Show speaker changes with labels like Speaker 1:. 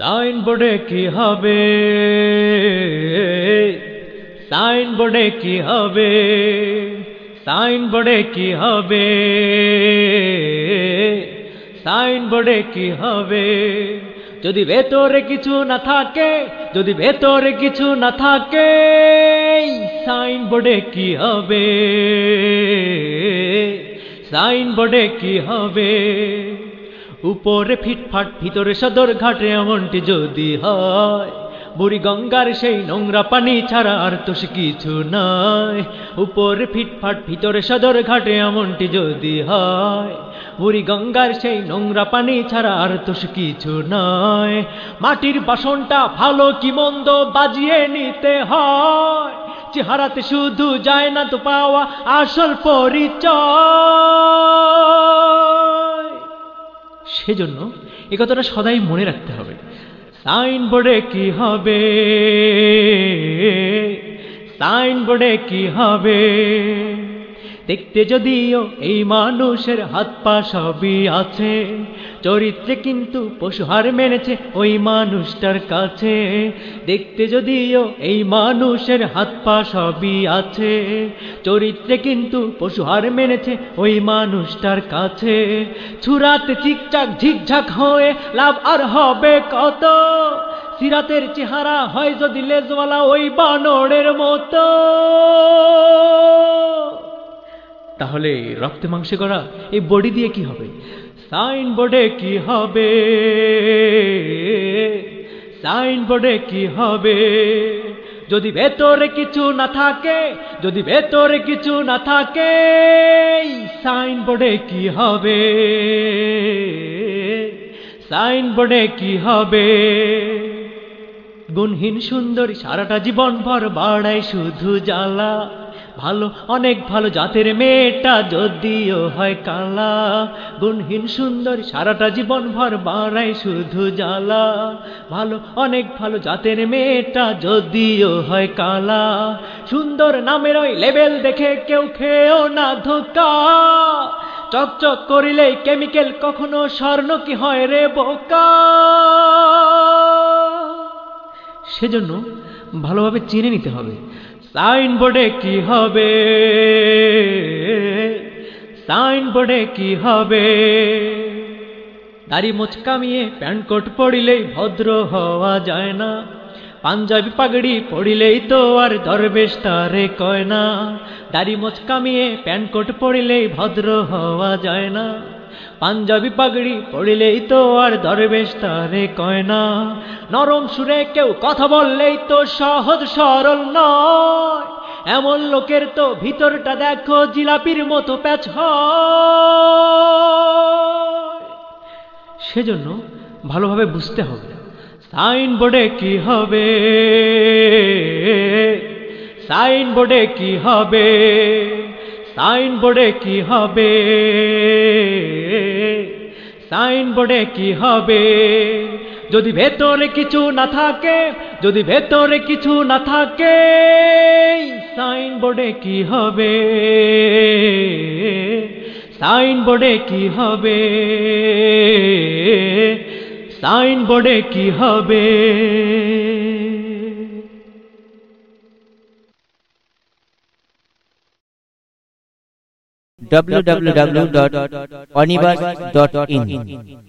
Speaker 1: সাইনবোর্ডে কি হবে? সাইনবোর্ডে কি হবে? সাইনবোর্ডে কি হবে? সাইনবোর্ডে কি হবে? যদি ভেতরে কিছু না থাকে, যদি ভেতরে কিছু না থাকে, সাইনবোর্ডে কি হবে? সাইনবোর্ডে কি হবে? উপরে ফিটফাট, ভিতরে সদর ঘাটে এমনটি যদি হয়, বুড়ি গঙ্গার সেই নোংরা পানি ছাড়া আর তো কিছু নয় উপরে ফিটফাট, ভিতরে সদর ঘাটে এমনটি যদি হয়, বুড়ি গঙ্গার সেই নোংরা পানি ছাড়া আর তো কিছু নয় মাটির বাসনটা ভালো কি মন্দ বাজিয়ে নিতে হয়, চেহারাতে শুধু যায় না তো পাওয়া আসল পরিচয়। সেজন্য এ কথাটা সদাই মনে রাখতে হবে। সাইনবোর্ডে কি হবে? সাইনবোর্ডে কি হবে? দেখতে যদিও এই মানুষের হাত পা সবই আছে, চরিত্রে কিন্তু পশু হার মেনেছে ওই মানুষটার কাছে। দেখতে যদিও এই মানুষের হাত পা সবই আছে, চরিত্রে কিন্তু পশু হার মেনেছে ওই মানুষটার কাছে। ছুরাতে চিকচাক ঝিকঝাক হয়ে লাভ আর হবে কত? সিরাতের চেহারা হয় যদি লেজওয়ালা ওই বানরের মতো। তাহলে রক্তে মাংসে করা এই বডি দিয়ে কি হবে? সাইনবোর্ডে কি হবে? সাইনবোর্ডে কি হবে? যদি ভেতরে কিছু না থাকে, যদি ভেতরে কিছু না থাকে সাইনবোর্ডে কি হবে? সাইনবোর্ডে কি হবে? গুণহীন সুন্দরী সারাটা জীবন ভর বাড়ায় শুধু জ্বালা। ভালো, অনেক ভালো জাতের মেয়েটা যদিও হয় কালা। গুণহীন, সুন্দর, সারাটা জীবন ভর বাড়ায় শুধু জ্বালা। ভালো, অনেক ভালো জাতের মেয়েটা যদিও হয় কালা। সুন্দর নামের ওই লেভেল দেখে কেউ খেয়েও না ধোকা। চকচক করিলে কেমিক্যাল কখনো স্বর্ণ কি হয় রে বোকা? সেজন্য ভালোভাবে চিনে নিতে হবে। সাইনবোর্ডে কি হবে? সাইনবোর্ডে কি হবে? দাড়ি মোচকামিয়ে প্যান্ট কোট পড়িলেই ভদ্র হওয়া যায় না। পাঞ্জাবি পাগড়ি পড়িলেই তো আর দরবেশ তারে কয় না। দাড়ি মোচকামিয়ে প্যান্ট কোট পড়িলেই ভদ্র হওয়া যায় না। পাঞ্জাবি পাগড়ি পড়িলেই তো আর দরবেশ তারে কয় না। নরম সুরে কেউ কথা বললেই তো সহজ সরল নয়। এমন লোকের তো ভিতরটা দেখো জিলাপির মতো প্যাচ সেজন্য ভালোভাবে বুঝতে হবে। সাইনবোর্ডে কি হবে? সাইনবোর্ডে কি হবে? সাইনবোর্ডে কি হবে? সাইনবোর্ডে কি হবে? যদি ভেতরে কিছু না থাকে, যদি ভেতরে কিছু না থাকে সাইনবোর্ডে কি হবে? সাইনবোর্ডে কি হবে? সাইনবোর্ডে কি হবে?
Speaker 2: www.onibus.in